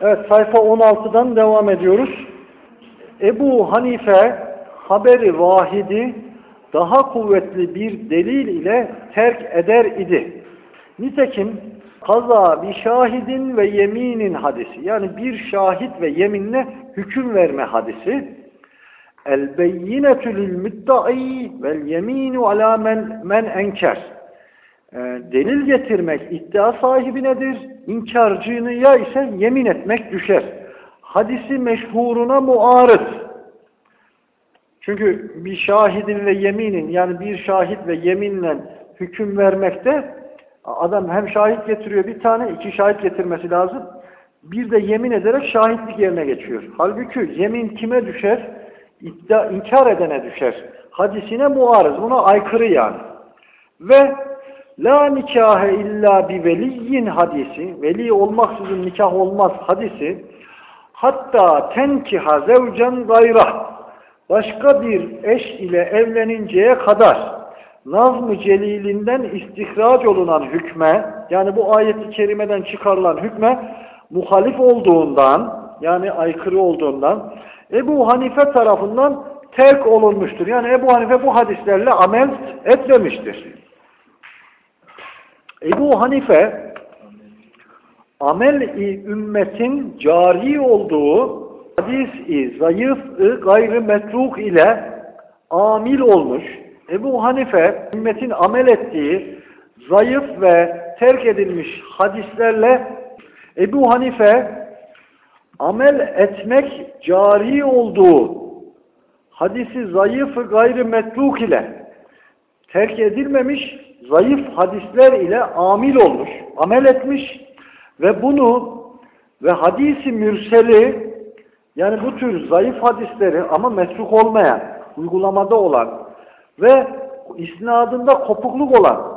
Evet sayfa 16'dan devam ediyoruz. Ebu Hanife haberi vahidi daha kuvvetli bir delil ile terk eder idi. Nitekim kaza bir şahidin ve yeminin hadisi yani bir şahit ve yeminle hüküm verme hadisi el beyyinetu lil müddai vel yeminu ala men, men enker e, delil getirmek iddia sahibinedir inkarcıya ise yemin etmek düşer hadisi meşhuruna muarız çünkü bir şahidin ve yeminin yani bir şahit ve yeminle hüküm vermekte adam hem şahit getiriyor bir tane iki şahit getirmesi lazım. Bir de yemin ederek şahitlik yerine geçiyor. Halbuki yemin kime düşer? İddia, inkar edene düşer. Hadisine muarız. Buna aykırı yani. Ve la nikahe illa bi veliyin hadisi veli olmaksızın nikah olmaz hadisi hatta tenkiha zevcen gayrah başka bir eş ile evleninceye kadar Nazm-ı Celil'inden istihraç olunan hükme, yani bu ayeti kerimeden çıkarılan hükme muhalif olduğundan, yani aykırı olduğundan, Ebu Hanife tarafından terk olunmuştur. Yani Ebu Hanife bu hadislerle amel etmemiştir. Ebu Hanife, amel-i ümmetin cari olduğu hadis-i zayıf-ı gayrı metruk ile amil olmuş. Ebu Hanife ümmetin amel ettiği zayıf ve terk edilmiş hadislerle Ebu Hanife amel etmek cari olduğu hadisi zayıf-ı gayrı metruk ile terk edilmemiş zayıf hadisler ile amil olmuş, amel etmiş ve bunu ve hadisi mürseli yani bu tür zayıf hadisleri ama metruk olmayan, uygulamada olan ve isnadında kopukluk olan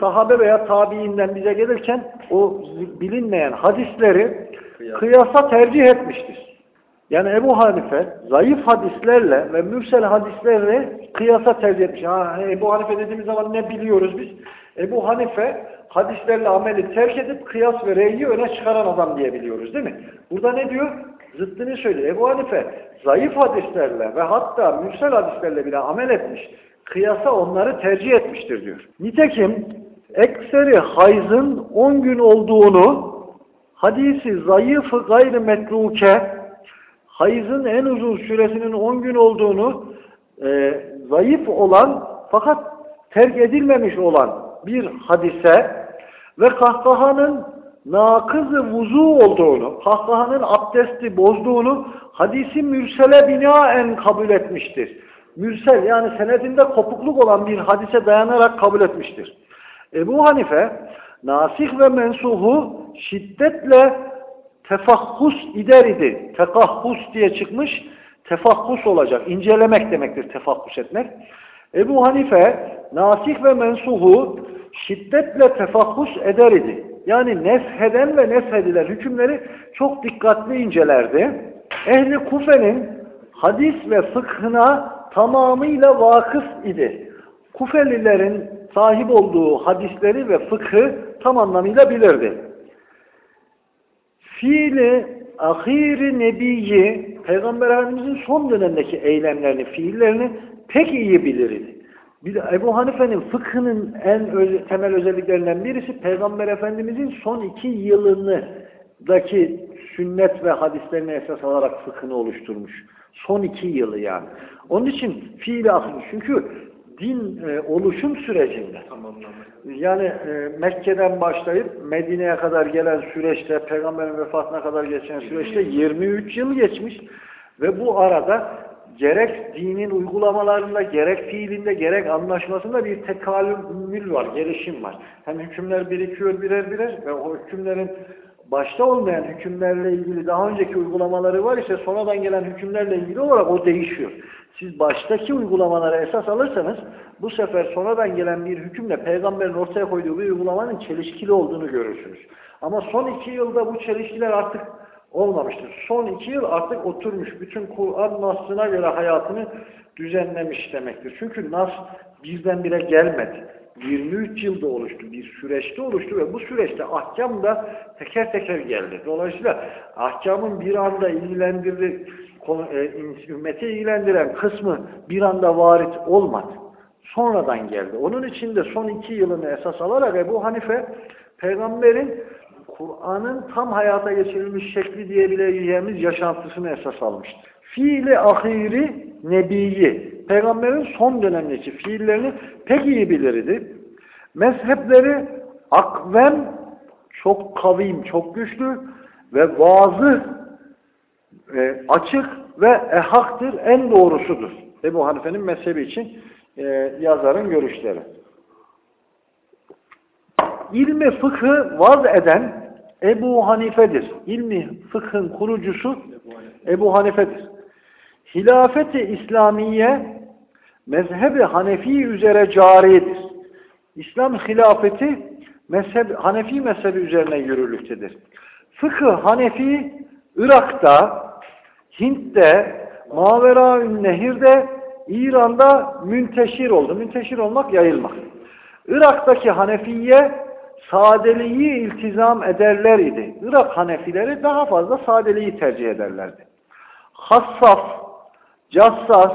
sahabe veya tabiinden bize gelirken o bilinmeyen hadisleri kıyasa tercih etmiştir. Yani Ebu Hanife zayıf hadislerle ve mürsel hadislerle kıyasa tercih etmiş. Ha, Ebu Hanife dediğimiz zaman ne biliyoruz biz? Ebu Hanife hadislerle ameli terk edip kıyas ve reyi öne çıkaran adam diye biliyoruz değil mi? Burada ne diyor? Zıttını söylüyor. Ebu Hanife zayıf hadislerle ve hatta mürsel hadislerle bile amel etmiş. Kıyasa onları tercih etmiştir diyor. Nitekim ekseri hayzın 10 gün olduğunu hadisi zayıfı gayrı metruke hayızın en uzun süresinin 10 gün olduğunu e, zayıf olan fakat terk edilmemiş olan bir hadise ve kahkahanın nakız vuzu olduğunu, kahkahanın abdesti bozduğunu hadisi mürsele binaen kabul etmiştir. Mürsel yani senedinde kopukluk olan bir hadise dayanarak kabul etmiştir. Ebu Hanife nasih ve mensuhu şiddetle tefahhus ider idi. Tekahhus diye çıkmış. Tefahhus olacak. İncelemek demektir tefahhus etmek. Ebu Hanife nasih ve mensuhu şiddetle tefahhus eder idi. Yani nesheden ve neshedilen hükümleri çok dikkatli incelerdi. Ehli Kufe'nin hadis ve fıkhına tamamıyla vakıf idi. Kufelilerin sahip olduğu hadisleri ve fıkhı tam anlamıyla bilirdi. Fiili ahiri nebiyi, Peygamber Efendimiz'in son dönemdeki eylemlerini, fiillerini pek iyi bilirdi. Ebu Hanife'nin fıkhının en öz, temel özelliklerinden birisi Peygamber Efendimiz'in son iki yılındaki sünnet ve hadislerini esas alarak fıkhını oluşturmuş. Son iki yılı yani. Onun için fiil ahir. Çünkü din e, oluşum sürecinde. Yani e, Mekke'den başlayıp Medine'ye kadar gelen süreçte, Peygamberin vefatına kadar geçen süreçte 23 yıl geçmiş ve bu arada gerek dinin uygulamalarında, gerek fiilinde, gerek anlaşmasında bir tekalümül var, gelişim var. Hem hükümler birikiyor birer birer ve o hükümlerin başta olmayan hükümlerle ilgili daha önceki uygulamaları var ise sonradan gelen hükümlerle ilgili olarak o değişiyor. Siz baştaki uygulamaları esas alırsanız bu sefer sonradan gelen bir hükümle peygamberin ortaya koyduğu bir uygulamanın çelişkili olduğunu görürsünüz. Ama son iki yılda bu çelişkiler artık olmamıştır. Son iki yıl artık oturmuş. Bütün Kur'an nasına göre hayatını düzenlemiş demektir. Çünkü nas birdenbire gelmedi. 23 yılda oluştu, bir süreçte oluştu ve bu süreçte ahkam da teker teker geldi. Dolayısıyla ahkamın bir anda ilgilendirdiği, e, ümmeti ilgilendiren kısmı bir anda varit olmadı. Sonradan geldi. Onun için de son iki yılını esas alarak Ebu Hanife peygamberin Kur'an'ın tam hayata geçirilmiş şekli diyebileceğimiz yaşantısını esas almıştır. Fiili ahiri nebiyi, peygamberin son dönemdeki fiillerini pek iyi bilirdi. Mezhepleri akvem, çok kavim, çok güçlü ve vazı e, açık ve ehaktır, en doğrusudur. Ebu Hanife'nin mezhebi için e, yazarın görüşleri. İlmi fıkhı vaz eden Ebu Hanife'dir. İlmi fıkhın kurucusu Ebu Hanife'dir. Hilafeti İslamiye mezhebi Hanefi üzere caridir. İslam hilafeti mezheb, Hanefi mezhebi üzerine yürürlüktedir. Fıkı Hanefi Irak'ta, Hint'te, Maveraün Nehir'de, İran'da münteşir oldu. Münteşir olmak, yayılmak. Irak'taki Hanefiye sadeliği iltizam ederler idi. Irak Hanefileri daha fazla sadeliği tercih ederlerdi. Hassaf, Cassas,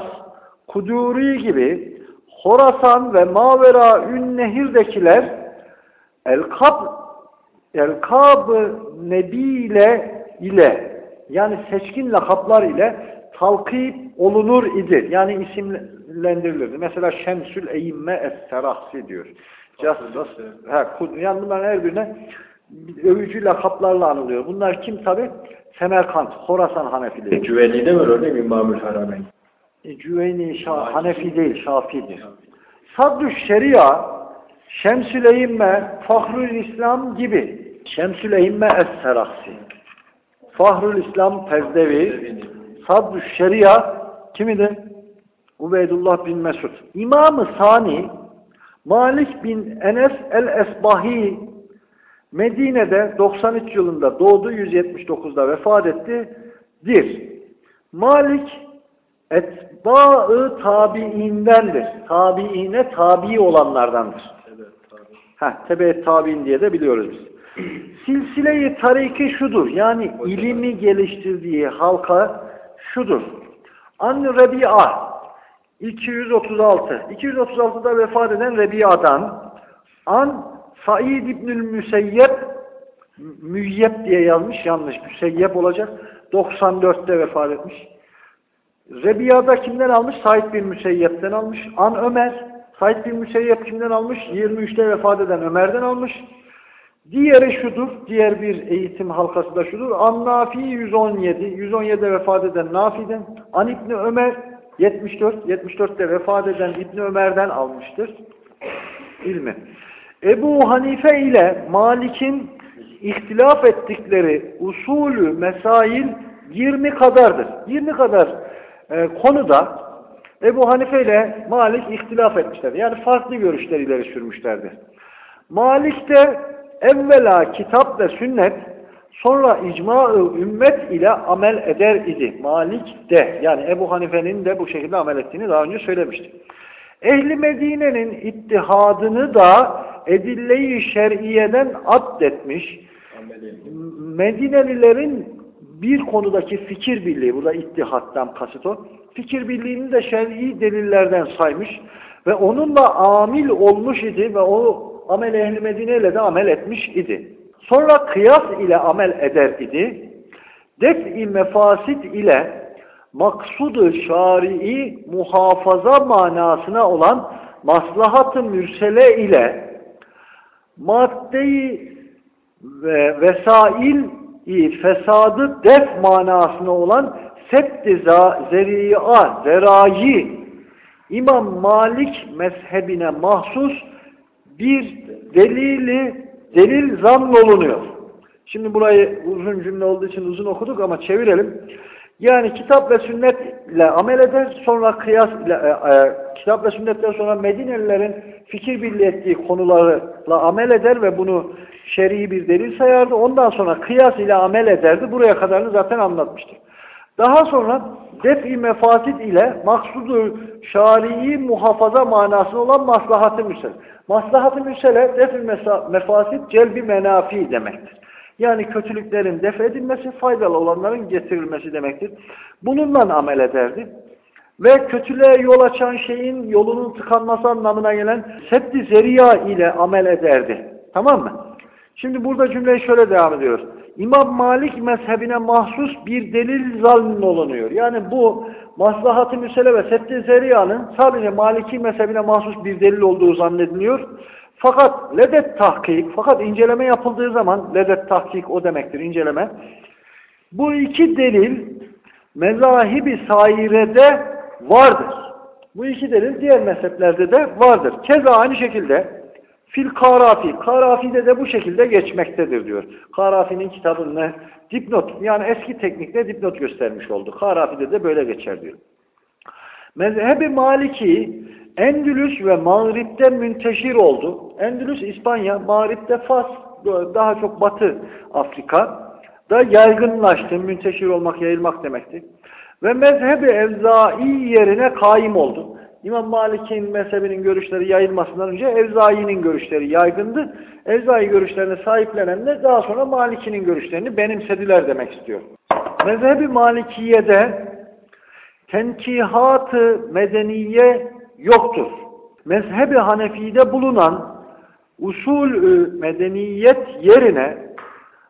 Kuduri gibi Horasan ve Mavera Ünnehir'dekiler El-Kab El-Kab Nebiyle ile yani seçkin lakaplar ile talkip olunur idi. Yani isimlendirilirdi. Mesela Şemsül Eyyimme Es-Serahsi diyor. Cassas, he, yani bunların her birine övücü lakaplarla anılıyor. Bunlar kim tabi? Semerkant, Horasan Hanefileri. E, Cüveyni'de var öyle mi İmamül Harameyn? E, Cüveyni Şah, Hanefi değil, Şafi'dir. Sadrü Şeria, Şemsül Eyyimme, Fahrül İslam gibi. Şemsül Eyyimme Es-Seraksi. Fahrül İslam Tezdevi, Sadrü Şeria kimidir? Ubeydullah bin Mesud. İmam-ı Sani, Malik bin Enes el-Esbahi Medine'de 93 yılında doğdu, 179'da vefat etti. Dir. Malik etba-ı tabiindendir. Tabiine tabi olanlardandır. Tabi. tebe tabiin diye de biliyoruz biz. Silsile-i tariki şudur. Yani ilimi geliştirdiği halka şudur. An Rebi'a 236. 236'da vefat eden Rebi'adan An Said İbnül Müseyyep Müyyep diye yazmış yanlış. Müseyyep olacak. 94'te vefat etmiş. Rebiya'da kimden almış? Said bin Müseyyep'ten almış. An Ömer. Said bin Müseyyep kimden almış? 23'te vefat eden Ömer'den almış. Diğeri şudur. Diğer bir eğitim halkası da şudur. An Nafi 117. 117'de vefat eden Nafi'den. An İbni Ömer 74. 74'te vefat eden İbni Ömer'den almıştır. İlmi. Ebu Hanife ile Malik'in ihtilaf ettikleri usulü mesail 20 kadardır. 20 kadar e, konuda Ebu Hanife ile Malik ihtilaf etmişler. Yani farklı görüşler ileri sürmüşlerdi. Malik de evvela kitap ve sünnet sonra icma ümmet ile amel eder idi. Malik de yani Ebu Hanife'nin de bu şekilde amel ettiğini daha önce söylemiştik. Ehli Medine'nin ittihadını da edille-i şer'iyeden addetmiş. Medinelilerin bir konudaki fikir birliği, burada ittihattan kasıt o, fikir birliğini de şer'i delillerden saymış ve onunla amil olmuş idi ve o amel ehli Medine ile de amel etmiş idi. Sonra kıyas ile amel eder idi. Def-i mefasit ile maksudu şarii muhafaza manasına olan maslahat-ı mürsele ile maddeyi ve vesail fesadı def manasına olan sept-i zeri'a, zerayi İmam Malik mezhebine mahsus bir delili delil zannolunuyor. Şimdi burayı uzun cümle olduğu için uzun okuduk ama çevirelim. Yani kitap ve sünnetle amel eder, sonra kıyas ile, e, e, kitap ve sünnetten sonra Medinelilerin fikir birliği ettiği konularla amel eder ve bunu şer'i bir delil sayardı. Ondan sonra kıyas ile amel ederdi. Buraya kadarını zaten anlatmıştır. Daha sonra def-i mefasit ile maksudu şari'i muhafaza manasında olan maslahat-ı müsel. Maslahat-ı müsele def-i mefasit celbi menafi demektir. Yani kötülüklerin def edilmesi, faydalı olanların getirilmesi demektir. Bununla amel ederdi. Ve kötülüğe yol açan şeyin yolunun tıkanması anlamına gelen seddi zeriya ile amel ederdi. Tamam mı? Şimdi burada cümleyi şöyle devam ediyor. İmam Malik mezhebine mahsus bir delil zalmin olunuyor. Yani bu maslahat-ı müsele ve seddi zeriyanın sadece Maliki mezhebine mahsus bir delil olduğu zannediliyor. Fakat ledet tahkik, fakat inceleme yapıldığı zaman, ledet tahkik o demektir inceleme. Bu iki delil mezahibi sairede vardır. Bu iki delil diğer mezheplerde de vardır. Keza aynı şekilde fil karafi, karafi'de de bu şekilde geçmektedir diyor. Karafi'nin kitabında dipnot, yani eski teknikle dipnot göstermiş oldu. Karafi'de de böyle geçer diyor. Mezhebi Maliki Endülüs ve Mağrib'de münteşir oldu. Endülüs İspanya, Mağrib'de Fas, daha çok Batı Afrika da yaygınlaştı. Münteşir olmak, yayılmak demekti. Ve mezhebi Evzai yerine kaim oldu. İmam Malik'in mezhebinin görüşleri yayılmasından önce Evzai'nin görüşleri yaygındı. Evzai görüşlerine sahiplenenler daha sonra Malik'in görüşlerini benimsediler demek istiyor. Mezhebi Malikiye'de tenkihat-ı medeniye yoktur. Mezhebi Hanefi'de bulunan usul medeniyet yerine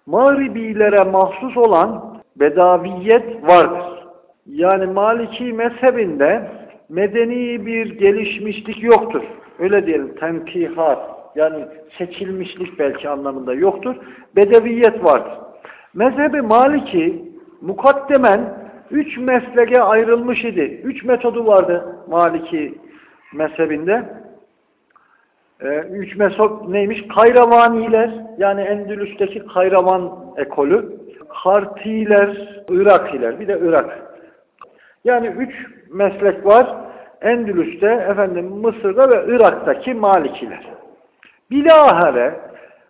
Mağribilere mahsus olan bedaviyet vardır. Yani Maliki mezhebinde medeni bir gelişmişlik yoktur. Öyle diyelim, tenkihat, yani seçilmişlik belki anlamında yoktur. Bedeviyet vardır. Mezhebi Maliki mukaddemen üç meslege ayrılmış idi. Üç metodu vardı Maliki mezhebinde. Ee, üç mezhep neymiş? Kayravaniler, yani Endülüs'teki Kayravan ekolü. Hartiler, Irakiler, bir de Irak. Yani üç meslek var. Endülüs'te, efendim Mısır'da ve Irak'taki Malikiler. Bilahare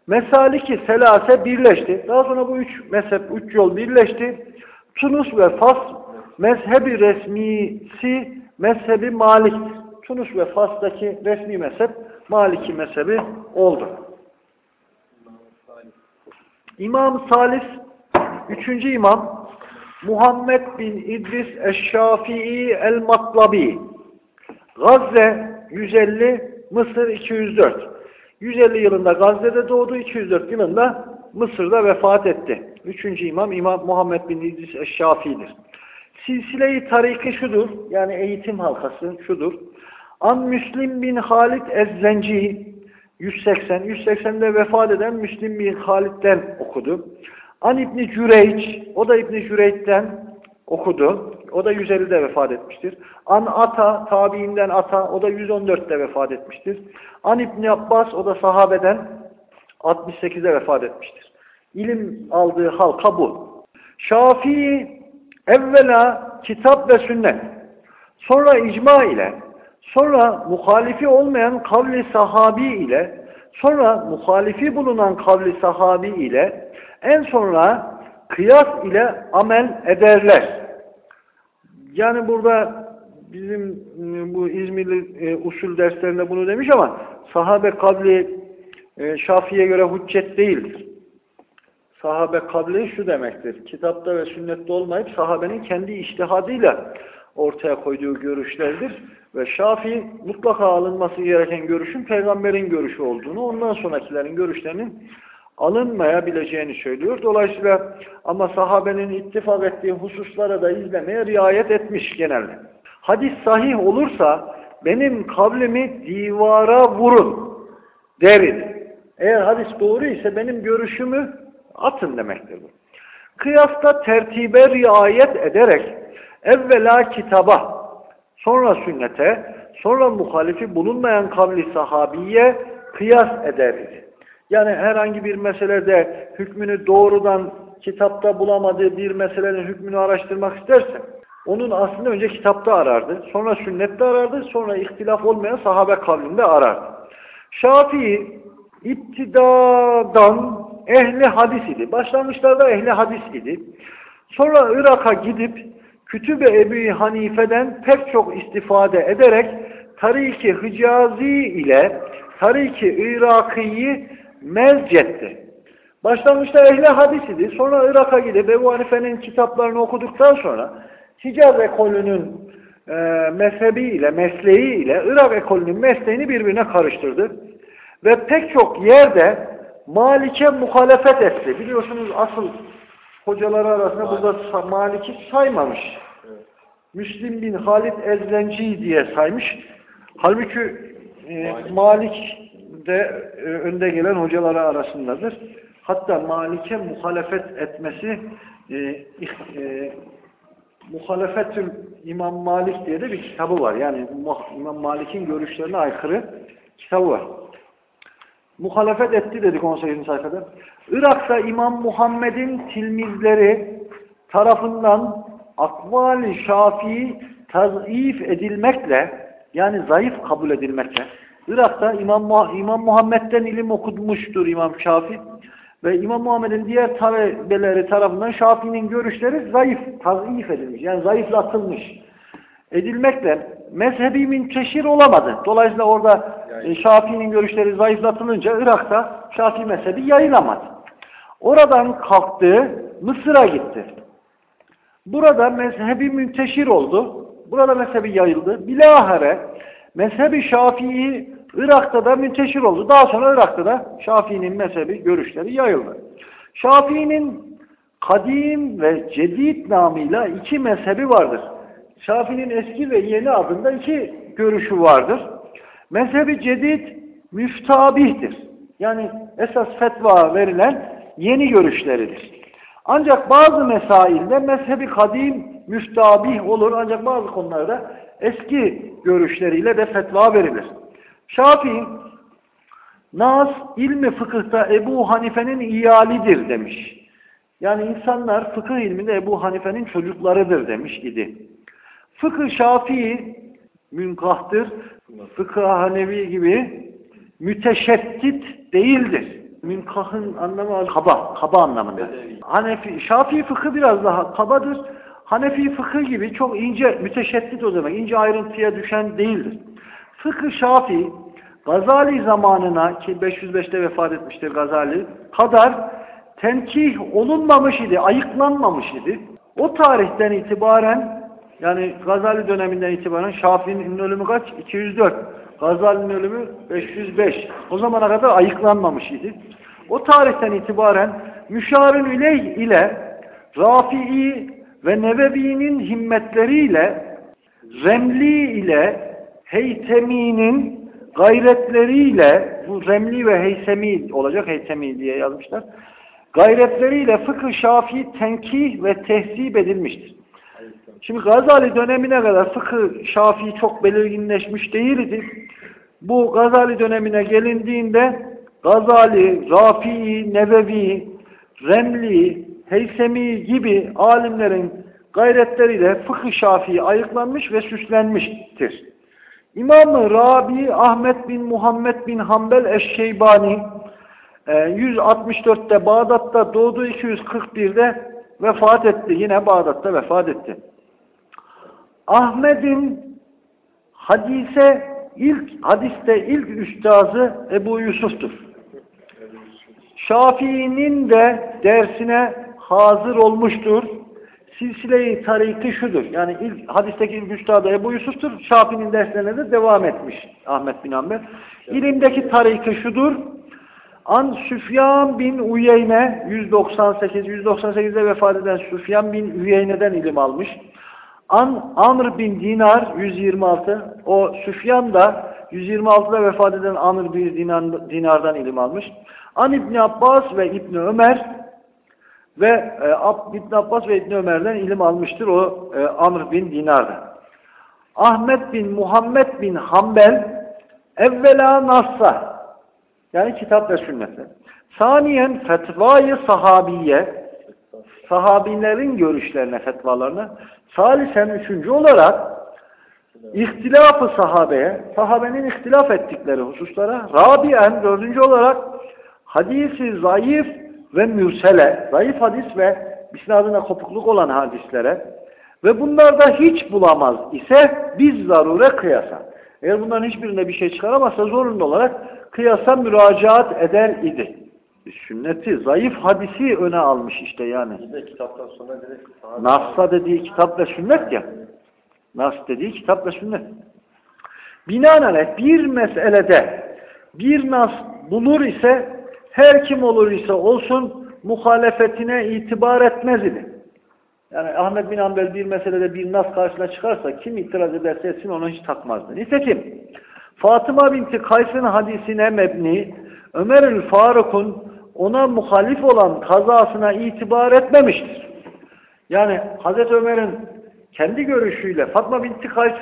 Mesaliki Selase birleşti. Daha sonra bu üç mezhep, üç yol birleşti. Tunus ve Fas mezhebi resmisi mezhebi Malik'tir. Tunus ve Fas'taki resmi mezhep Maliki mezhebi oldu. İmam Salis, üçüncü imam, Muhammed bin İdris Eşşafii el-Matlabi. Gazze 150, Mısır 204. 150 yılında Gazze'de doğdu, 204 yılında Mısır'da vefat etti. Üçüncü imam, İmam Muhammed bin İdris Eşşafii'dir. Silsile-i tariki şudur, yani eğitim halkası şudur. An Müslim bin Halid Ezzenci 180, 180'de vefat eden Müslim bin Halid'den okudu. An İbni Cüreyç, o da İbni Cüreyç'ten okudu. O da 150'de vefat etmiştir. An Ata, tabiinden Ata, o da 114'te vefat etmiştir. An İbni Abbas, o da sahabeden 68'de vefat etmiştir. İlim aldığı halka bu. Şafii evvela kitap ve sünnet, sonra icma ile, sonra muhalifi olmayan kavli sahabi ile, sonra muhalifi bulunan kavli sahabi ile, en sonra kıyas ile amel ederler. Yani burada bizim e, bu İzmirli e, usul derslerinde bunu demiş ama sahabe kavli e, Şafii'ye göre hüccet değildir. Sahabe kavli şu demektir. Kitapta ve sünnette olmayıp sahabenin kendi iştihadıyla ortaya koyduğu görüşlerdir. Ve Şafii mutlaka alınması gereken görüşün peygamberin görüşü olduğunu, ondan sonrakilerin görüşlerinin alınmayabileceğini söylüyor. Dolayısıyla ama sahabenin ittifak ettiği hususlara da izlemeye riayet etmiş genelde. Hadis sahih olursa benim kavlimi divara vurun deriz. Eğer hadis doğru ise benim görüşümü atın demektir bu. Kıyasta tertibe riayet ederek evvela kitaba, sonra sünnete, sonra muhalifi bulunmayan kavli sahabiye kıyas ederiz. Yani herhangi bir meselede hükmünü doğrudan kitapta bulamadığı bir meselenin hükmünü araştırmak isterse onun aslında önce kitapta arardı, sonra sünnette arardı, sonra ihtilaf olmayan sahabe kavlinde arardı. Şafii iptidadan ehli hadis idi. Başlangıçlarda ehli hadis idi. Sonra Irak'a gidip Kütübe Ebu Hanife'den pek çok istifade ederek Tariki Hicazi ile Tariki Iraki'yi mezcetti. Başlangıçta ehli hadis idi. Sonra Irak'a gidip Ebu Hanife'nin kitaplarını okuduktan sonra Hicaz ekolünün e, mezhebiyle, mesleğiyle Irak ekolünün mesleğini birbirine karıştırdı. Ve pek çok yerde Malik'e muhalefet etti. Biliyorsunuz asıl hocaları arasında burada Malik'i saymamış. Müslim bin Halid Ezlenci diye saymış. Halbuki e, Malik de e, önde gelen hocaları arasındadır. Hatta Malik'e muhalefet etmesi e, e, Muhalefetül İmam Malik diye de bir kitabı var. Yani İmam Malik'in görüşlerine aykırı kitabı var. Muhalefet etti dedik 18. sayfada. Irak'ta İmam Muhammed'in tilmizleri tarafından akval-i şafii tazif edilmekle yani zayıf kabul edilmekle Irak'ta İmam, İmam Muhammed'den ilim okutmuştur İmam Şafii ve İmam Muhammed'in diğer talebeleri tarafından Şafii'nin görüşleri zayıf, tazif edilmiş. Yani zayıflatılmış. Edilmekle mezhebi münteşir olamadı. Dolayısıyla orada e, Şafii'nin görüşleri zayıflatılınca Irak'ta Şafii mezhebi yayılamadı. Oradan kalktı, Mısır'a gitti. Burada mezhebi münteşir oldu. Burada mezhebi yayıldı. Bilahare mezhebi Şafii Irak'ta da münteşir oldu. Daha sonra Irak'ta da Şafii'nin mezhebi görüşleri yayıldı. Şafii'nin kadim ve cedid namıyla iki mezhebi vardır. Şafii'nin eski ve yeni adında iki görüşü vardır. Mezhebi cedid müftabihtir. Yani esas fetva verilen yeni görüşleridir. Ancak bazı mesailde mezhebi kadim müftabih olur. Ancak bazı konularda eski görüşleriyle de fetva verilir. Şafii, Nas ilmi fıkıhta Ebu Hanife'nin iyalidir demiş. Yani insanlar fıkıh ilminde Ebu Hanife'nin çocuklarıdır demiş idi. Fıkıh Şafii münkahtır. Fıkıh Hanevi gibi müteşeddit değildir. Münkahın anlamı kaba, kaba anlamında. Hanefi, Şafii fıkı biraz daha kabadır. Hanefi fıkı gibi çok ince, müteşeddit o demek, ince ayrıntıya düşen değildir. Fıkı Şafii Gazali zamanına ki 505'te vefat etmiştir Gazali kadar tenkih olunmamış idi, ayıklanmamış idi. O tarihten itibaren yani Gazali döneminden itibaren Şafii'nin ölümü kaç? 204. Gazali'nin ölümü 505. O zamana kadar ayıklanmamış idi. O tarihten itibaren Müşarın Üley ile Rafi'i ve Nebevi'nin himmetleriyle Remli ile Heytemi'nin gayretleriyle bu Remli ve Heysemi olacak Heysemi diye yazmışlar. Gayretleriyle fıkıh şafi tenkih ve tehzip edilmiştir. Şimdi Gazali dönemine kadar fıkıh şafi çok belirginleşmiş değildi. Bu Gazali dönemine gelindiğinde Gazali, Rafi'i, Nevevi, Remli, Heysemi gibi alimlerin gayretleriyle fıkıh şafii ayıklanmış ve süslenmiştir. İmam-ı Rabi Ahmet bin Muhammed bin Hanbel Eşşeybani 164'te e, Bağdat'ta doğdu 241'de vefat etti. Yine Bağdat'ta vefat etti. Ahmet'in hadise ilk hadiste ilk üstazı Ebu Yusuf'tur. Şafii'nin de dersine hazır olmuştur. Silsile-i tariki şudur. Yani ilk hadisteki ilk üstadı Ebu Yusuf'tur. Şafii'nin derslerine de devam etmiş Ahmet bin Amber. İlimdeki tariki şudur. An Süfyan bin Uyeyne 198 198'de vefat eden Süfyan bin Uyeyne'den ilim almış. An Amr bin Dinar 126 o Süfyan da 126'da vefat eden Amr bin Dinar, Dinar'dan ilim almış. An İbni Abbas ve İbni Ömer ve e, İbn Abbas ve İbn Ömer'den ilim almıştır o e, Amr bin Dinar'da. Ahmet bin Muhammed bin Hanbel evvela nassa yani kitap ve sünnette. Saniyen fetvayı sahabiye sahabilerin görüşlerine, fetvalarına. Salisen üçüncü olarak ihtilafı sahabeye, sahabenin ihtilaf ettikleri hususlara. Rabiyen dördüncü olarak hadisi zayıf ve mürsele, zayıf hadis ve isnadına kopukluk olan hadislere Ve bunlarda hiç bulamaz ise biz zarure kıyasa. Eğer bunların hiçbirinde bir şey çıkaramazsa zorunlu olarak kıyasa müracaat eder idi. Sünneti, zayıf hadisi öne almış işte yani. Bir de kitaptan sonra direkt sahabe- Nas'ta dediği kitap ve sünnet ya. Nas dediği kitap ve sünnet. Binaenaleyh bir meselede bir nas bulur ise her kim olur ise olsun muhalefetine itibar etmez idi. Yani Ahmet bin Hanbel bir meselede bir nas karşına çıkarsa kim itiraz ederse etsin onu hiç takmazdı. Nitekim Fatıma binti Kays'ın hadisine mebni Ömerül Faruk'un ona muhalif olan kazasına itibar etmemiştir. Yani Hazreti Ömer'in kendi görüşüyle Fatma binti Kays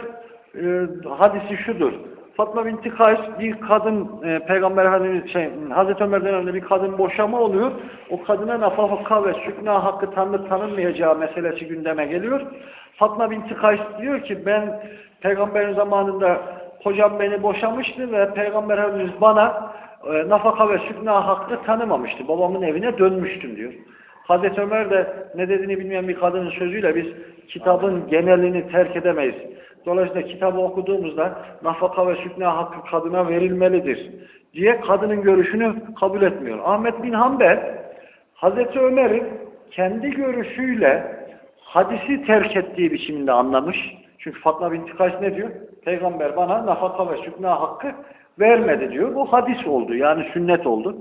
e, hadisi şudur. Fatma binti Kays bir kadın e, Peygamber Efendimiz şey Hazreti Ömer döneminde bir kadın boşama oluyor. O kadına nafaka ve sükna hakkı tanınıp tanınmayacağı meselesi gündeme geliyor. Fatma binti Kays diyor ki ben Peygamberin zamanında kocam beni boşamıştı ve Peygamber Efendimiz bana e, nafaka ve sükna hakkı tanımamıştı. Babamın evine dönmüştüm diyor. Hazreti Ömer de ne dediğini bilmeyen bir kadının sözüyle biz kitabın genelini terk edemeyiz. Dolayısıyla kitabı okuduğumuzda nafaka ve sükna hakkı kadına verilmelidir diye kadının görüşünü kabul etmiyor. Ahmet bin Hanbel Hazreti Ömer'in kendi görüşüyle hadisi terk ettiği biçiminde anlamış. Çünkü Fatma binti Kays ne diyor? Peygamber bana nafaka ve sükna hakkı vermedi diyor. Bu hadis oldu yani sünnet oldu.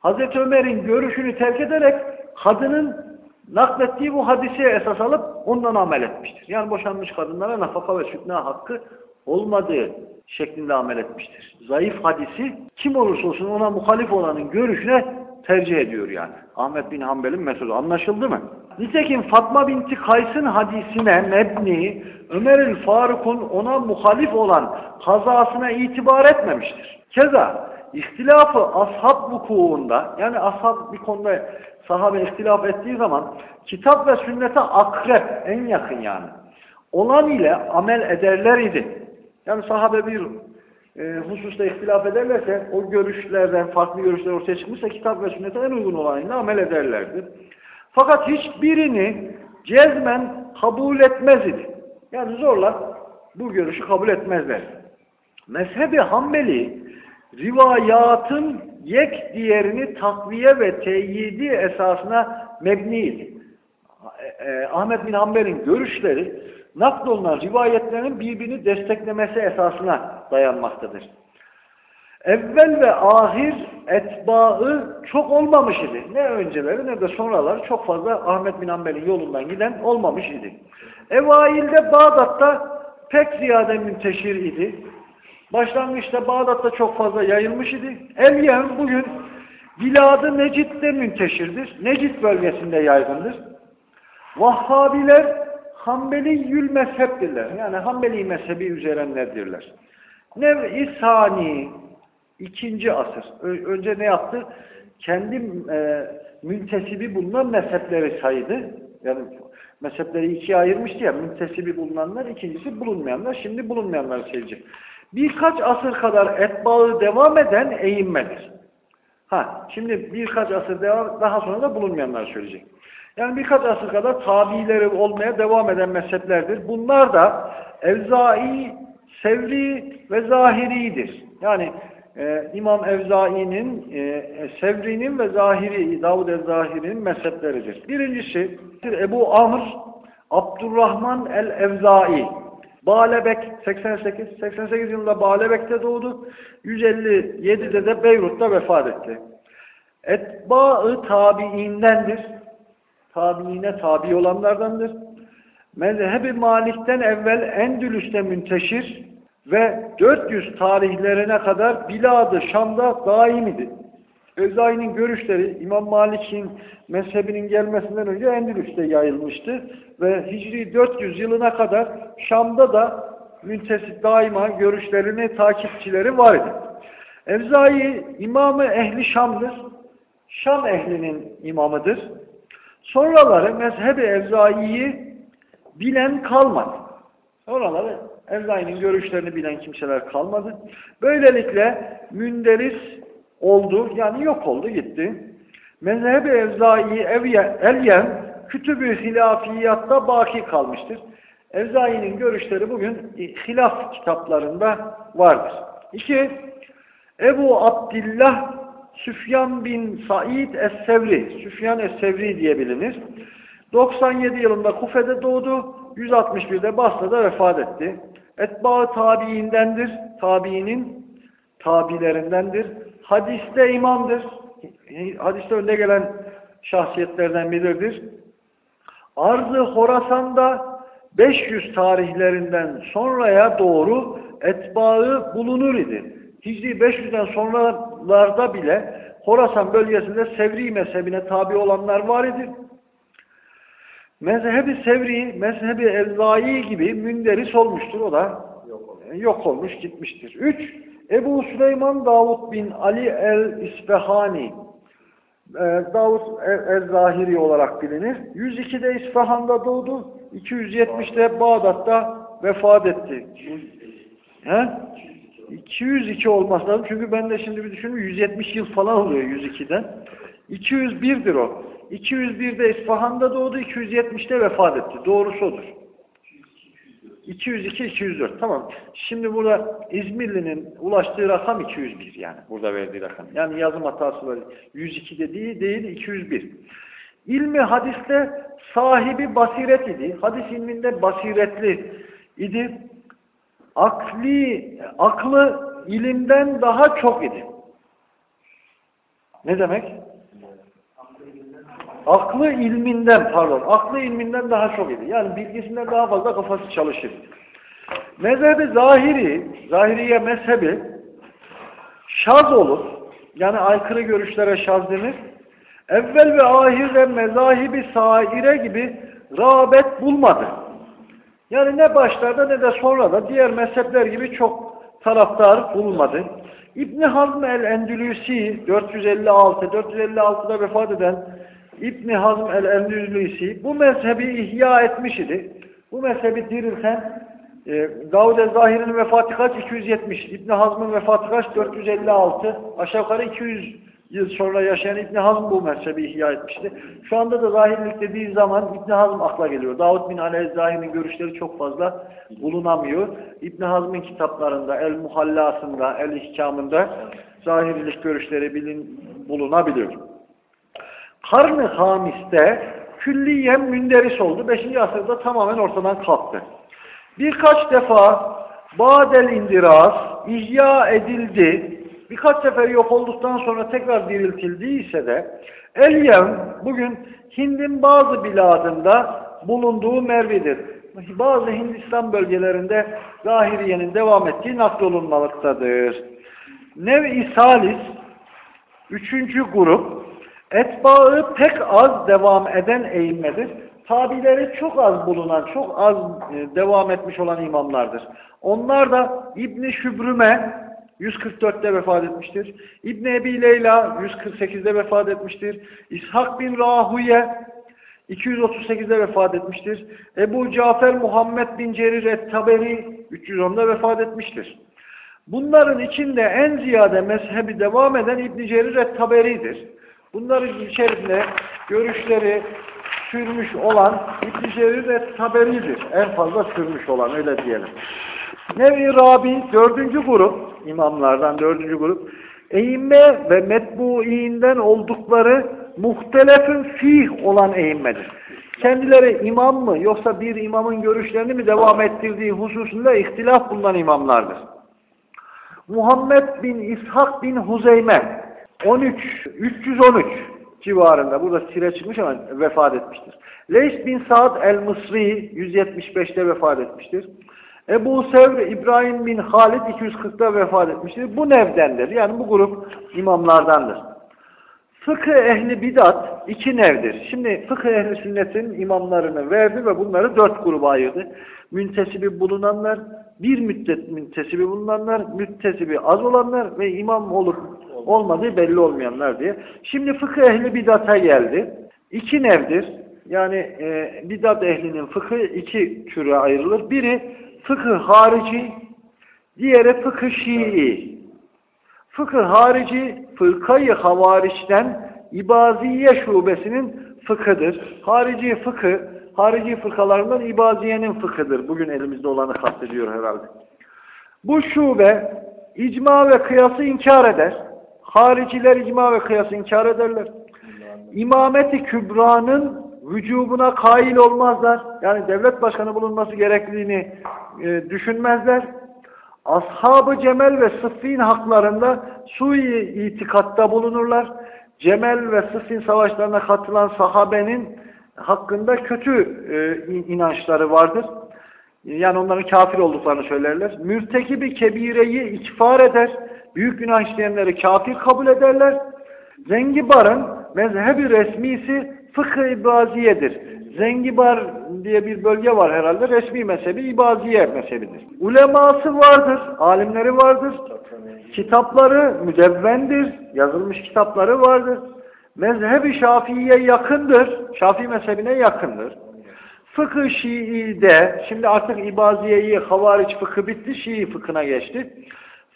Hazreti Ömer'in görüşünü terk ederek kadının naklettiği bu hadise esas alıp ondan amel etmiştir. Yani boşanmış kadınlara nafaka ve sükna hakkı olmadığı şeklinde amel etmiştir. Zayıf hadisi kim olursa olsun ona muhalif olanın görüşüne tercih ediyor yani. Ahmet bin Hanbel'in metodu anlaşıldı mı? Nitekim Fatma binti Kays'ın hadisine mebni Ömer'ül Faruk'un ona muhalif olan kazasına itibar etmemiştir. Keza ihtilafı ashab vukuunda yani ashab bir konuda sahabe ihtilaf ettiği zaman kitap ve sünnete akrep en yakın yani olan ile amel ederler idi. Yani sahabe bir e, hususta ihtilaf ederlerse o görüşlerden farklı görüşler ortaya çıkmışsa kitap ve sünnete en uygun olanıyla amel ederlerdi. Fakat hiçbirini cezmen kabul etmez idi. Yani zorla bu görüşü kabul etmezler. Mezhebi Hanbeli rivayatın yek diğerini takviye ve teyidi esasına mebniydi. E, Ahmet bin Hanbel'in görüşleri naklolunan rivayetlerin birbirini desteklemesi esasına dayanmaktadır. Evvel ve ahir etbaı çok olmamış idi. Ne önceleri ne de sonraları çok fazla Ahmet bin Hanbel'in yolundan giden olmamış idi. Evailde Bağdat'ta pek ziyade münteşir idi. Başlangıçta Bağdat'ta çok fazla yayılmış idi. Elyen bugün Bilad-ı Necid'de münteşirdir. Necid bölgesinde yaygındır. Vahhabiler Hanbeli yül mezheptirler. Yani Hanbeli mezhebi üzerenlerdirler. Nev-i Sani ikinci asır. Önce ne yaptı? Kendi e, müntesibi bulunan mezhepleri saydı. Yani mezhepleri ikiye ayırmıştı ya. Müntesibi bulunanlar, ikincisi bulunmayanlar. Şimdi bulunmayanları sayacak. Birkaç asır kadar etbağı devam eden eğinmedir. Ha, şimdi birkaç asır devam, daha sonra da bulunmayanlar söyleyecek. Yani birkaç asır kadar tabileri olmaya devam eden mezheplerdir. Bunlar da Evzai, Sevri ve Zahiri'dir. Yani e, İmam Evzai'nin, e, Sevri'nin ve Zahiri, Davud el-Zahiri'nin mezhepleridir. Birincisi Ebu Amr, Abdurrahman el-Evzai. Balebek 88, 88 yılında Balebek'te doğdu. 157'de de Beyrut'ta vefat etti. Etba-ı tabiindendir tabiine tabi olanlardandır. Mezhebi Malik'ten evvel Endülüs'te münteşir ve 400 tarihlerine kadar Bilad-ı Şam'da daim Özay'ın görüşleri İmam Malik'in mezhebinin gelmesinden önce Endülüs'te yayılmıştı ve Hicri 400 yılına kadar Şam'da da müntesip daima görüşlerini takipçileri var idi. Evzai imamı ehli Şam'dır. Şam ehlinin imamıdır. Sonraları mezhebi Evzai'yi bilen kalmadı. Sonraları Evzai'nin görüşlerini bilen kimseler kalmadı. Böylelikle münderis oldu, yani yok oldu gitti. Mezhebi Evzai Elyen kütübü hilafiyatta baki kalmıştır. Evzai'nin görüşleri bugün hilaf kitaplarında vardır. İki, Ebu Abdillah Süfyan bin Said Es-Sevri, Süfyan Es-Sevri diye bilinir. 97 yılında Kufe'de doğdu, 161'de Basra'da vefat etti. Etba tabiindendir, tabiinin tabilerindendir. Hadiste imamdır. Hadiste önde gelen şahsiyetlerden biridir. Arzı Horasan'da 500 tarihlerinden sonraya doğru etbaı bulunur idi. Hicri 500'den sonralarda bile Horasan bölgesinde Sevri mezhebine tabi olanlar var idi. Mezhebi Sevri, mezhebi Elzai gibi münderis olmuştur. O da yok olmuş, gitmiştir. 3. Ebu Süleyman Davud bin Ali el-İsfahani e, Davud el-Zahiri olarak bilinir. 102'de İsfahan'da doğdu. 270'de Bağdat'ta vefat etti. He? 202 olması lazım. Çünkü ben de şimdi bir düşünüyorum 170 yıl falan oluyor 102'den. 201'dir o. 201'de İsfahan'da doğdu, 270'de vefat etti. Doğrusu odur. 202-204. Tamam. Şimdi burada İzmirli'nin ulaştığı rakam 201 yani. Burada verdiği rakam. Yani yazım hatası var. 102'de değil, değil 201. İlmi hadiste sahibi basiret idi. Hadis ilminde basiretli idi. Akli, aklı ilimden daha çok idi. Ne demek? Aklı ilminden, pardon, aklı ilminden daha çok idi. Yani bilgisinden daha fazla kafası çalışır. Mezhebi zahiri, zahiriye mezhebi şaz olur. Yani aykırı görüşlere şaz denir. Evvel ve ahirde mezahibi saire gibi rağbet bulmadı. Yani ne başlarda ne de sonra da diğer mezhepler gibi çok taraftar bulmadı. İbni Hazm el-Endülüsi 456, 456'da vefat eden İbni Hazm el-Endülüsi bu mezhebi ihya etmiş idi. Bu mezhebi dirilten e, Davud el-Zahir'in vefatı kaç? 270. İbni Hazm'ın vefatı kaç? 456. Aşağı yukarı 200 yıl sonra yaşayan İbni Hazm bu mezhebi ihya etmişti. Şu anda da zahirlik dediği zaman İbni Hazm akla geliyor. Davud bin Ali Zahir'in görüşleri çok fazla bulunamıyor. İbni Hazm'ın kitaplarında, El-Muhallasında, El-İhkamında zahirlik görüşleri bilin, bulunabiliyor. Karn-ı Hamis'te külliyen münderis oldu. 5. asırda tamamen ortadan kalktı. Birkaç defa Badel indiras ihya edildi. Birkaç sefer yok olduktan sonra tekrar diriltildiyse de Elyem bugün Hind'in bazı biladında bulunduğu mervidir. Bazı Hindistan bölgelerinde Zahiriye'nin devam ettiği naklolunmalıktadır. Nev-i Salis üçüncü grup etbağı pek az devam eden eğimmedir tabileri çok az bulunan, çok az e, devam etmiş olan imamlardır. Onlar da İbni Şübrüme 144'te vefat etmiştir. İbn Ebi Leyla 148'de vefat etmiştir. İshak bin Rahuye 238'de vefat etmiştir. Ebu Cafer Muhammed bin Cerir et-Taberi 310'da vefat etmiştir. Bunların içinde en ziyade mezhebi devam eden İbn Cerir et-Taberi'dir. Bunların içerisinde görüşleri, sürmüş olan İbn-i Cerir ve Taberi'dir. En fazla sürmüş olan öyle diyelim. Nevi Rabi dördüncü grup, imamlardan dördüncü grup, eğimme ve metbuinden oldukları muhtelefin fih olan eğimmedir. Kendileri imam mı yoksa bir imamın görüşlerini mi devam ettirdiği hususunda ihtilaf bulunan imamlardır. Muhammed bin İshak bin Huzeyme 13, 313 civarında. Burada sire çıkmış ama vefat etmiştir. Leys bin Saad el-Mısri 175'te vefat etmiştir. Ebu Sevr İbrahim bin Halid 240'da vefat etmiştir. Bu nevdendir. Yani bu grup imamlardandır. Fıkıh ehli bidat iki nevdir. Şimdi fıkıh ehli sünnetin imamlarını verdi ve bunları dört gruba ayırdı. Müntesibi bulunanlar, bir müddet müntesibi bulunanlar, müttesibi az olanlar ve imam olup olmadığı belli olmayanlar diye. Şimdi fıkıh ehli bidata geldi. İki nevdir. Yani e, bidat ehlinin fıkı iki türe ayrılır. Biri fıkıh harici, diğeri fıkıh şii. Fıkıh harici, fırkayı havariçten İbaziye şubesinin fıkıdır. Harici fıkı, harici fırkalarından İbaziye'nin fıkhıdır. Bugün elimizde olanı kastediyor herhalde. Bu şube icma ve kıyası inkar eder. Hariciler icma ve kıyası inkar ederler. İmameti Kübra'nın vücubuna kail olmazlar. Yani devlet başkanı bulunması gerekliliğini e, düşünmezler. Ashab-ı Cemel ve Sıffin haklarında sui itikatta bulunurlar. Cemel ve Sıffin savaşlarına katılan sahabenin hakkında kötü e, inançları vardır. Yani onların kafir olduklarını söylerler. Mürtekibi kebireyi ikfar eder. Büyük günah işleyenleri kafir kabul ederler. Zengibar'ın mezhebi resmisi fıkıh ibaziyedir. Zengibar diye bir bölge var herhalde. Resmi mezhebi ibaziye mezhebidir. Uleması vardır, alimleri vardır. Kitapları müdevvendir, yazılmış kitapları vardır. Mezhebi Şafii'ye yakındır, Şafii mezhebine yakındır. Fıkıh Şii'de, şimdi artık İbaziye'yi, Havariç fıkı bitti, Şii fıkhına geçti.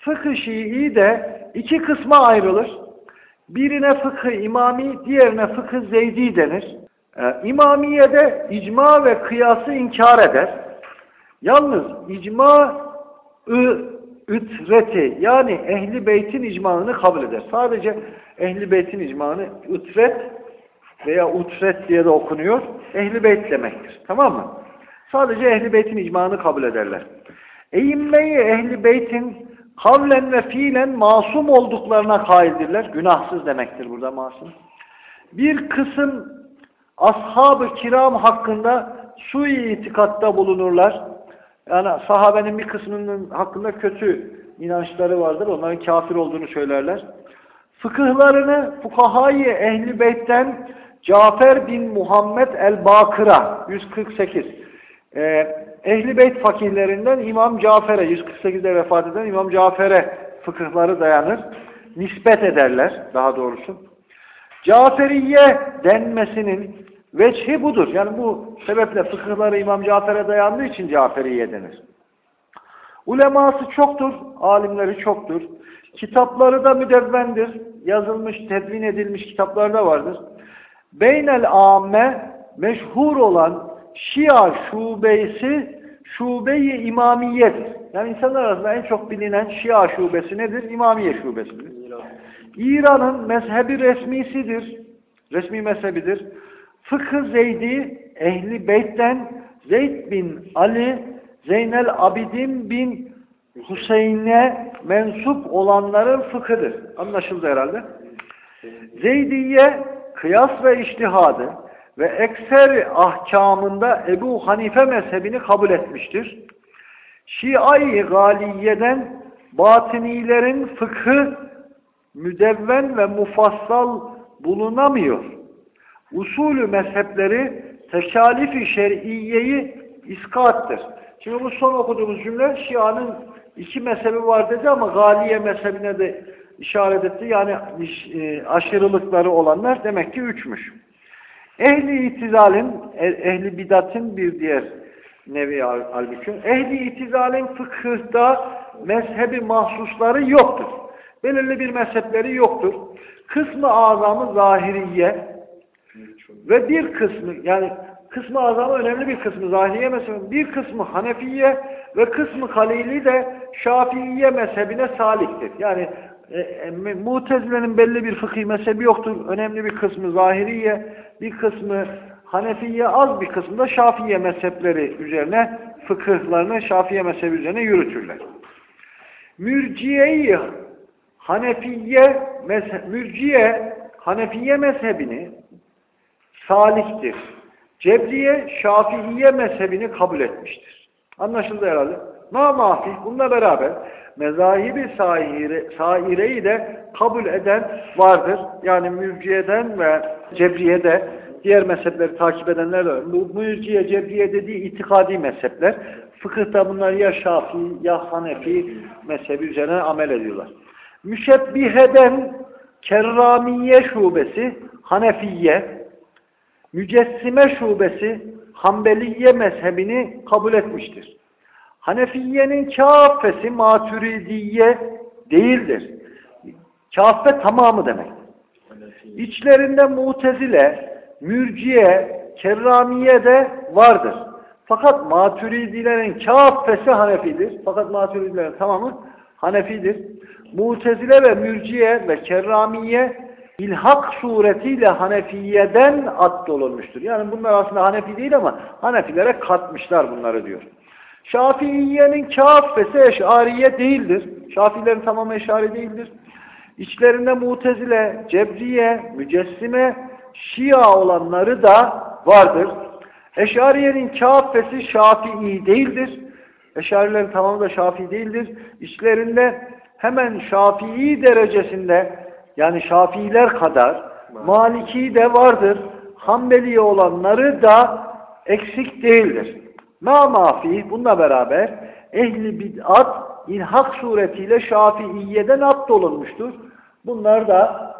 Fıkıh Şii'de iki kısma ayrılır. Birine fıkıh imami, diğerine fıkıh zeydi denir. Ee, İmamiye'de icma ve kıyası inkar eder. Yalnız icma ütreti yani ehli beytin icmanını kabul eder. Sadece ehli beytin icmanı ütret veya utret diye de okunuyor. Ehli beyt demektir. Tamam mı? Sadece ehli beytin icmanı kabul ederler. Eğimmeyi ehli beytin kavlen ve fiilen masum olduklarına kaildirler. Günahsız demektir burada masum. Bir kısım ashab-ı kiram hakkında sui itikatta bulunurlar. Yani sahabenin bir kısmının hakkında kötü inançları vardır. Onların kafir olduğunu söylerler. Fıkıhlarını fukahayı ehli beytten Cafer bin Muhammed el-Bakır'a 148 ee, Ehli Beyt fakirlerinden İmam Cafer'e 148'de vefat eden İmam Cafer'e fıkıhları dayanır. Nispet ederler daha doğrusu. Caferiye denmesinin veçhi budur. Yani bu sebeple fıkıhları İmam Cafer'e dayandığı için Caferiye denir. Uleması çoktur, alimleri çoktur. Kitapları da müdevvendir. Yazılmış, tedvin edilmiş kitaplar da vardır. Beynel âme meşhur olan Şia şubesi şubeyi imamiyedir. Yani insanlar arasında en çok bilinen Şia şubesi nedir? İmamiye şubesidir. İran'ın mezhebi resmisidir. Resmi mezhebidir. Fıkı Zeydi Ehli Beyt'ten Zeyd bin Ali Zeynel Abidin bin Hüseyin'e mensup olanların fıkıdır. Anlaşıldı herhalde. Zeydiye kıyas ve iştihadı ve ekser ahkamında Ebu Hanife mezhebini kabul etmiştir. Şii Galiye'den batinilerin fıkhı müdevven ve mufassal bulunamıyor. Usulü mezhepleri tekalifi şer'iyeyi iskattır. Şimdi bu son okuduğumuz cümle Şia'nın iki mezhebi var dedi ama Galiye mezhebine de işaret etti. Yani e, aşırılıkları olanlar demek ki üçmüş. Ehli itizalin, e, ehli bidatın bir diğer nevi halbuki. Ehli itizalin fıkıhta mezhebi mahsusları yoktur. Belirli bir mezhepleri yoktur. Kısmı azamı zahiriye ve bir kısmı yani kısmı azamı önemli bir kısmı zahiriye mezhebi, bir kısmı hanefiye ve kısmı halili de şafiiye mezhebine saliktir. Yani e, e, Mutezile'nin belli bir fıkhi mezhebi yoktur. Önemli bir kısmı Zahiriye, bir kısmı Hanefiye, az bir kısmı da Şafiye mezhepleri üzerine, fıkıhlarını Şafiye mezhebi üzerine yürütürler. Mürciye-i Hanefiye, mezhe, Mürciye, Hanefiye mezhebini saliktir. Cebriye, Şafiiye mezhebini kabul etmiştir. Anlaşıldı herhalde. Ma mahfih, bununla beraber mezahibi saire, saireyi de kabul eden vardır. Yani mürciyeden ve cebriyede diğer mezhepleri takip edenler de Bu mürciye, cebriye dediği itikadi mezhepler. Fıkıhta bunlar ya Şafii ya Hanefi mezhebi üzerine amel ediyorlar. Müşebbiheden Kerramiye şubesi Hanefiye, Mücessime şubesi Hanbeliye mezhebini kabul etmiştir. Hanefiye'nin kâfesi maturidiye değildir. Kâfe tamamı demek. İçlerinde mutezile, mürciye, kerramiye de vardır. Fakat maturidilerin kâffesi Hanefidir. Fakat maturidilerin tamamı Hanefidir. Mutezile ve mürciye ve kerramiye ilhak suretiyle Hanefiye'den addolunmuştur. Yani bunlar aslında Hanefi değil ama Hanefilere katmışlar bunları diyor. Şafiiye'nin kâffesi eşariye değildir. Şafilerin tamamı eşari değildir. İçlerinde mutezile, cebriye, mücessime, şia olanları da vardır. Eşariye'nin kâffesi şafii değildir. Eşarilerin tamamı da şafii değildir. İçlerinde hemen şafii derecesinde yani şafiiler kadar maliki de vardır. Hanbeli olanları da eksik değildir. Ma mafi bununla beraber ehli bid'at ilhak suretiyle Şafiiye'den abdolunmuştur. Bunlar da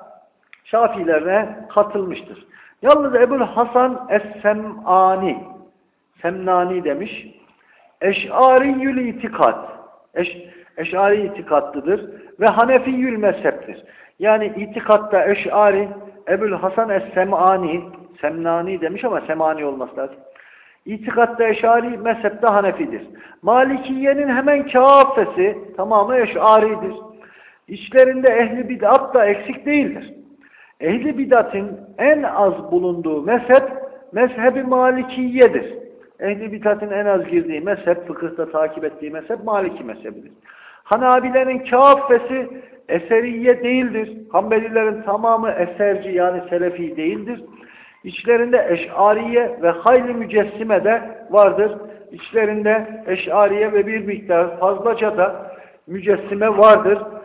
Şafiilerine katılmıştır. Yalnız Ebul Hasan Es-Sem'ani Semnani demiş. Eş'ariyül itikat. Eş, eş'ari itikatlıdır ve Hanefiyül mezheptir. Yani itikatta eş'ari Ebul Hasan Es-Sem'ani Semnani demiş ama Semani olması lazım. İtikatta eşari, mezhepte hanefidir. Malikiye'nin hemen kâfesi tamamı eşaridir. İçlerinde ehli bid'at da eksik değildir. Ehli bid'atın en az bulunduğu mezhep, mezhebi malikiyedir. Ehli bid'atın en az girdiği mezhep, fıkıhta takip ettiği mezhep maliki mezhebidir. Hanabilerin kâfesi eseriye değildir. Hanbelilerin tamamı eserci yani selefi değildir. İçlerinde eşariye ve hayli mücessime de vardır. İçlerinde eşariye ve bir miktar fazlaca da mücessime vardır.